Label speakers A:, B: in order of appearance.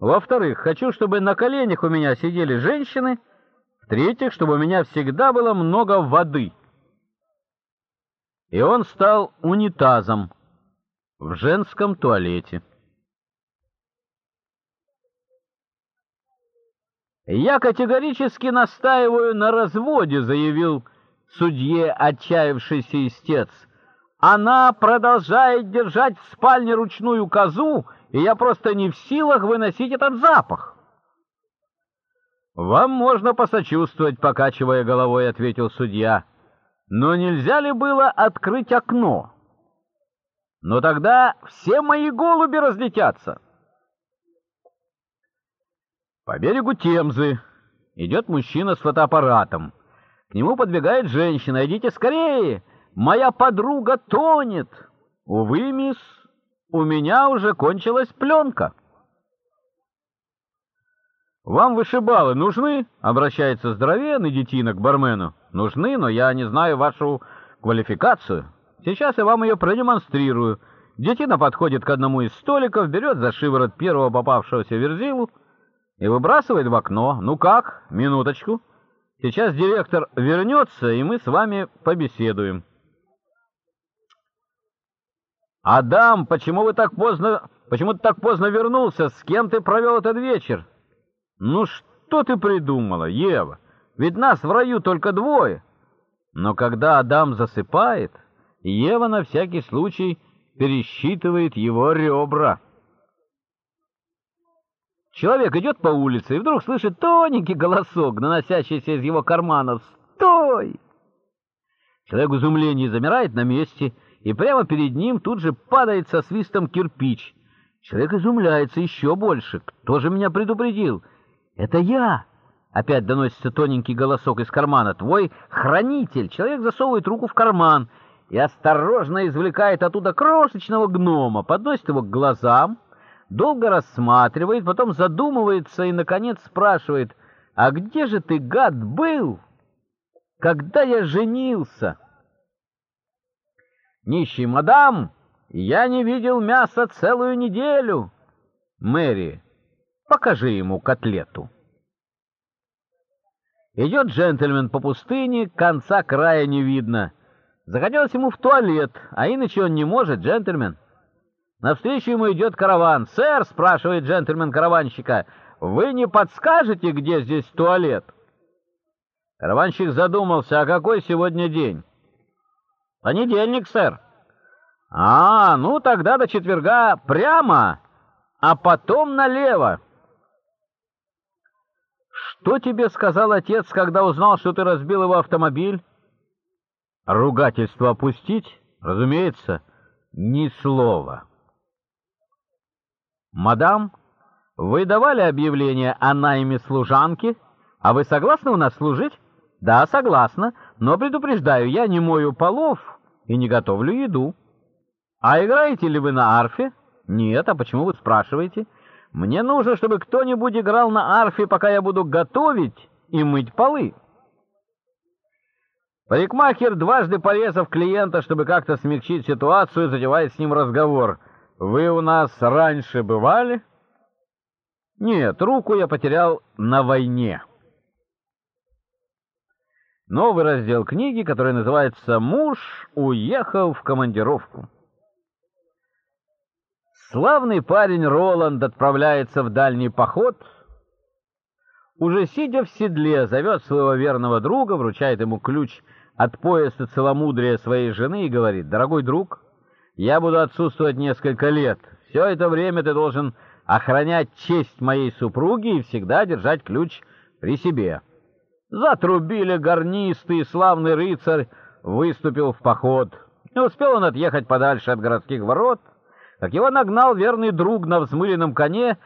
A: Во-вторых, хочу, чтобы на коленях у меня сидели женщины. В-третьих, чтобы у меня всегда было много воды. И он стал унитазом в женском туалете. «Я категорически настаиваю на разводе», — заявил судье отчаявшийся истец. «Она продолжает держать в спальне ручную козу, и я просто не в силах выносить этот запах». «Вам можно посочувствовать», — покачивая головой, ответил судья. «Но нельзя ли было открыть окно?» «Но тогда все мои голуби разлетятся». По берегу Темзы идет мужчина с фотоаппаратом. К нему подбегает женщина. «Идите скорее! Моя подруга тонет!» «Увы, мисс, у меня уже кончилась пленка». «Вам вышибалы нужны?» — обращается здоровенный детина к бармену. «Нужны, но я не знаю вашу квалификацию. Сейчас я вам ее продемонстрирую». Детина подходит к одному из столиков, берет за шиворот первого попавшегося верзилу, и выбрасывает в окно. Ну как? Минуточку. Сейчас директор вернется, и мы с вами побеседуем. Адам, почему вы так поздно... Почему ты так поздно вернулся? С кем ты провел этот вечер? Ну что ты придумала, Ева? Ведь нас в раю только двое. Но когда Адам засыпает, Ева на всякий случай пересчитывает его ребра. Человек идет по улице и вдруг слышит тоненький голосок, наносящийся из его кармана. «Стой!» Человек в изумлении замирает на месте, и прямо перед ним тут же падает со свистом кирпич. Человек изумляется еще больше. «Кто же меня предупредил?» «Это я!» Опять доносится тоненький голосок из кармана. «Твой хранитель!» Человек засовывает руку в карман и осторожно извлекает оттуда крошечного гнома, подносит его к глазам, долго рассматривает, потом задумывается и, наконец, спрашивает, «А где же ты, гад, был, когда я женился?» «Нищий мадам, я не видел мяса целую неделю!» «Мэри, покажи ему котлету!» Идет джентльмен по пустыне, конца края не видно. Захотелось ему в туалет, а иначе он не может, джентльмен. Навстречу ему идет караван. «Сэр», — спрашивает джентльмен караванщика, — «вы не подскажете, где здесь туалет?» Караванщик задумался, а какой сегодня день? «Понедельник, сэр». «А, ну тогда до четверга прямо, а потом налево». «Что тебе сказал отец, когда узнал, что ты разбил его автомобиль?» «Ругательство опустить? Разумеется, ни слова». «Мадам, вы давали объявление о найме служанки? А вы согласны у нас служить?» «Да, согласна, но предупреждаю, я не мою полов и не готовлю еду». «А играете ли вы на арфе?» «Нет, а почему вы спрашиваете?» «Мне нужно, чтобы кто-нибудь играл на арфе, пока я буду готовить и мыть полы». Парикмахер, дважды порезав клиента, чтобы как-то смягчить ситуацию, задевает с ним разговор — вы у нас раньше бывали? Нет, руку я потерял на войне. Новый раздел книги, который называется «Муж уехал в командировку». Славный парень Роланд отправляется в дальний поход. Уже сидя в седле, зовет своего верного друга, вручает ему ключ от пояса целомудрия своей жены и говорит, «Дорогой друг, я буду отсутствовать несколько лет. Все это время ты должен охранять честь моей супруги и всегда держать ключ при себе. Затрубили гарнисты, и славный рыцарь выступил в поход. Не успел он отъехать подальше от городских ворот, как его нагнал верный друг на взмыленном коне